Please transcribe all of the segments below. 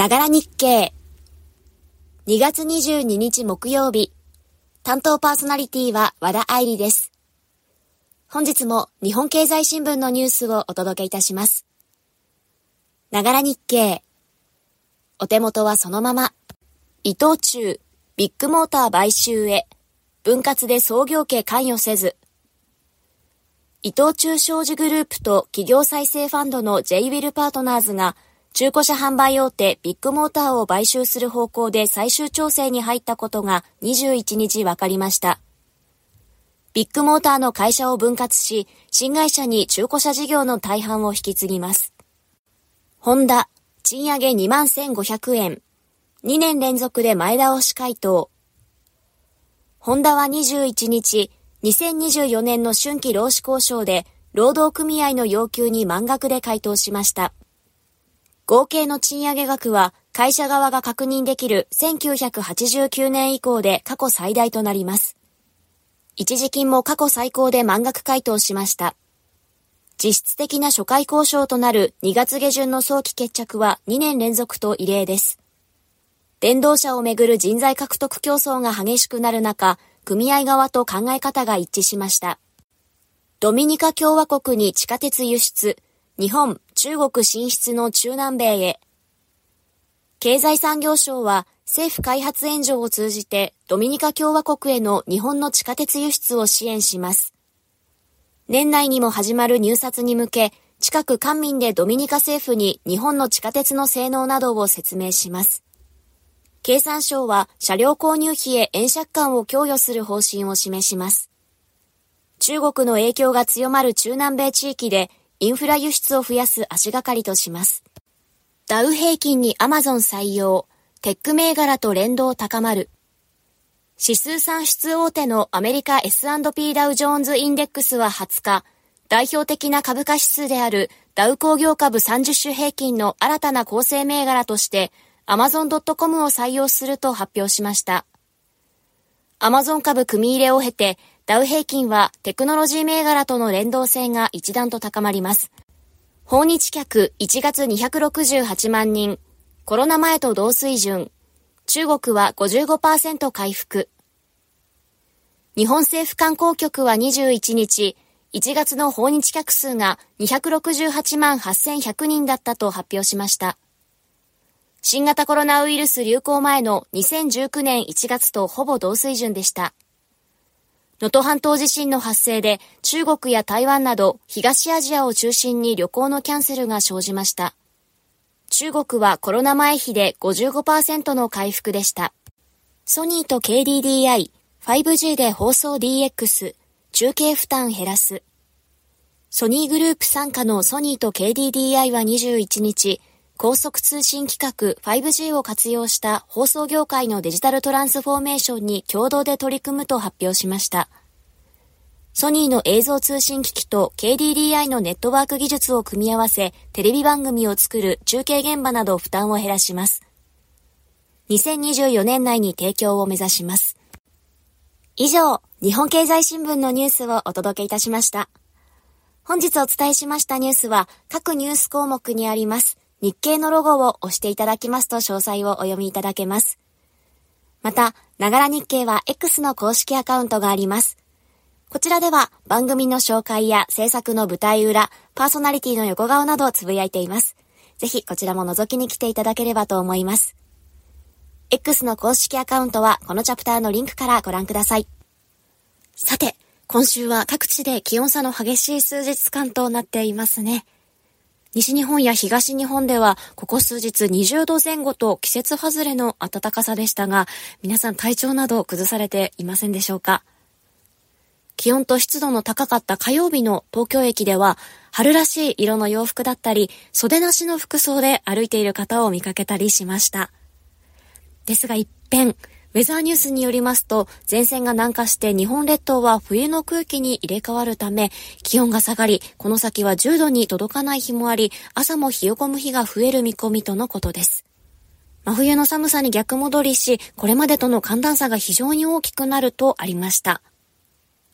ながら日経。2月22日木曜日。担当パーソナリティは和田愛理です。本日も日本経済新聞のニュースをお届けいたします。ながら日経。お手元はそのまま。伊藤忠、ビッグモーター買収へ。分割で創業家関与せず。伊藤忠商事グループと企業再生ファンドの J ウィルパートナーズが中古車販売大手ビッグモーターを買収する方向で最終調整に入ったことが21日分かりました。ビッグモーターの会社を分割し、新会社に中古車事業の大半を引き継ぎます。ホンダ、賃上げ21,500円。2年連続で前倒し回答。ホンダは21日、2024年の春季労使交渉で、労働組合の要求に満額で回答しました。合計の賃上げ額は会社側が確認できる1989年以降で過去最大となります。一時金も過去最高で満額回答しました。実質的な初回交渉となる2月下旬の早期決着は2年連続と異例です。電動車をめぐる人材獲得競争が激しくなる中、組合側と考え方が一致しました。ドミニカ共和国に地下鉄輸出、日本、中国進出の中南米へ。経済産業省は政府開発援助を通じてドミニカ共和国への日本の地下鉄輸出を支援します。年内にも始まる入札に向け、近く官民でドミニカ政府に日本の地下鉄の性能などを説明します。経産省は車両購入費へ円借款を供与する方針を示します。中国の影響が強まる中南米地域でインフラ輸出を増やす足がかりとします。ダウ平均にアマゾン採用、テック銘柄と連動高まる。指数算出大手のアメリカ S&P ダウジョーンズインデックスは20日、代表的な株価指数であるダウ工業株30種平均の新たな構成銘柄として Amazon.com を採用すると発表しました。Amazon 株組み入れを経てダウ平均はテクノロジー銘柄との連動性が一段と高まります。訪日客1月268万人、コロナ前と同水準、中国は55%回復。日本政府観光局は21日、1月の訪日客数が268万8100人だったと発表しました。新型コロナウイルス流行前の2019年1月とほぼ同水準でした。能登半島地震の発生で中国や台湾など東アジアを中心に旅行のキャンセルが生じました。中国はコロナ前比で55%の回復でした。ソニーと KDDI、5G で放送 DX、中継負担減らす。ソニーグループ傘下のソニーと KDDI は21日、高速通信規格 5G を活用した放送業界のデジタルトランスフォーメーションに共同で取り組むと発表しました。ソニーの映像通信機器と KDDI のネットワーク技術を組み合わせ、テレビ番組を作る中継現場など負担を減らします。2024年内に提供を目指します。以上、日本経済新聞のニュースをお届けいたしました。本日お伝えしましたニュースは各ニュース項目にあります。日経のロゴを押していただきますと詳細をお読みいただけます。また、ながら日経は X の公式アカウントがあります。こちらでは番組の紹介や制作の舞台裏、パーソナリティの横顔などをつぶやいています。ぜひこちらも覗きに来ていただければと思います。X の公式アカウントはこのチャプターのリンクからご覧ください。さて、今週は各地で気温差の激しい数日間となっていますね。西日本や東日本では、ここ数日20度前後と季節外れの暖かさでしたが、皆さん体調など崩されていませんでしょうか？気温と湿度の高かった火曜日の東京駅では、春らしい色の洋服だったり、袖なしの服装で歩いている方を見かけたりしました。ですが一変、ウェザーニュースによりますと、前線が南下して日本列島は冬の空気に入れ替わるため、気温が下がり、この先は10度に届かない日もあり、朝も冷え込む日が増える見込みとのことです。真冬の寒さに逆戻りし、これまでとの寒暖差が非常に大きくなるとありました。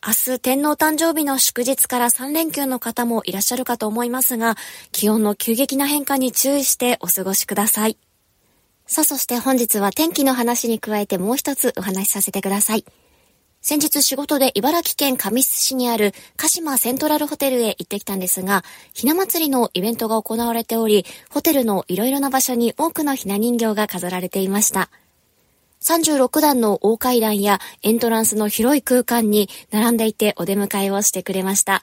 明日天皇誕生日の祝日から3連休の方もいらっしゃるかと思いますが、気温の急激な変化に注意してお過ごしください。さあ、そして本日は天気の話に加えてもう一つお話しさせてください。先日仕事で茨城県神栖市にある鹿島セントラルホテルへ行ってきたんですが、ひな祭りのイベントが行われており、ホテルのいろいろな場所に多くのひな人形が飾られていました。36段の大階段やエントランスの広い空間に並んでいてお出迎えをしてくれました。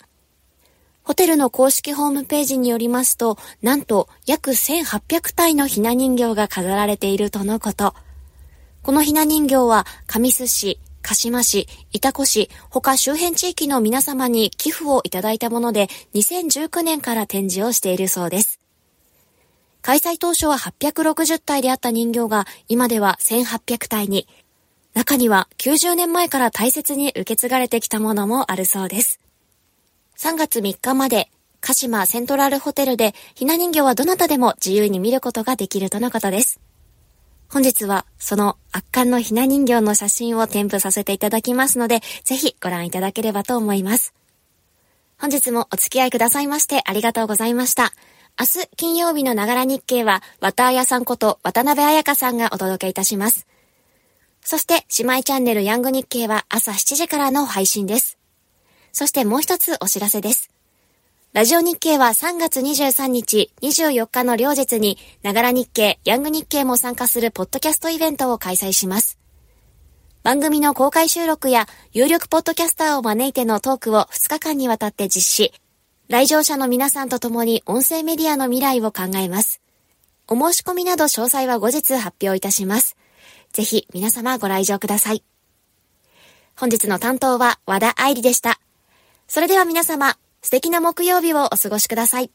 ホテルの公式ホームページによりますと、なんと約1800体のひな人形が飾られているとのこと。このひな人形は、神栖市、鹿島市、板子市、他周辺地域の皆様に寄付をいただいたもので、2019年から展示をしているそうです。開催当初は860体であった人形が、今では1800体に、中には90年前から大切に受け継がれてきたものもあるそうです。3月3日まで、鹿島セントラルホテルで、ひな人形はどなたでも自由に見ることができるとのことです。本日はその圧巻のひな人形の写真を添付させていただきますので、ぜひご覧いただければと思います。本日もお付き合いくださいましてありがとうございました。明日金曜日のながら日経は、綿綾さんこと渡辺彩香さんがお届けいたします。そして、姉妹チャンネルヤング日経は朝7時からの配信です。そしてもう一つお知らせです。ラジオ日経は3月23日、24日の両日に、ながら日経、ヤング日経も参加するポッドキャストイベントを開催します。番組の公開収録や有力ポッドキャスターを招いてのトークを2日間にわたって実施。来場者の皆さんと共に音声メディアの未来を考えます。お申し込みなど詳細は後日発表いたします。ぜひ皆様ご来場ください。本日の担当は和田愛理でした。それでは皆様、素敵な木曜日をお過ごしください。